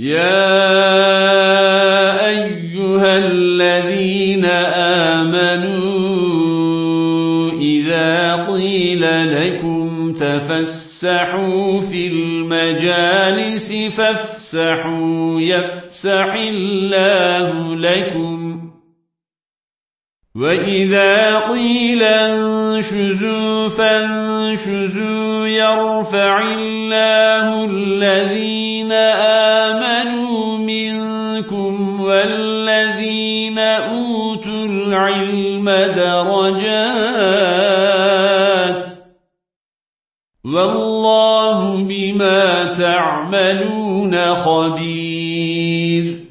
يا أيها الذين آمنوا إذا قيل لكم تفسحوا في المجالس فافسحوا يفسح الله لكم وإذا قيل انشزوا فانشزوا يرفع الله الذين آمنوا منكم والذين أوتوا العلم درجات والله بما تعملون خبير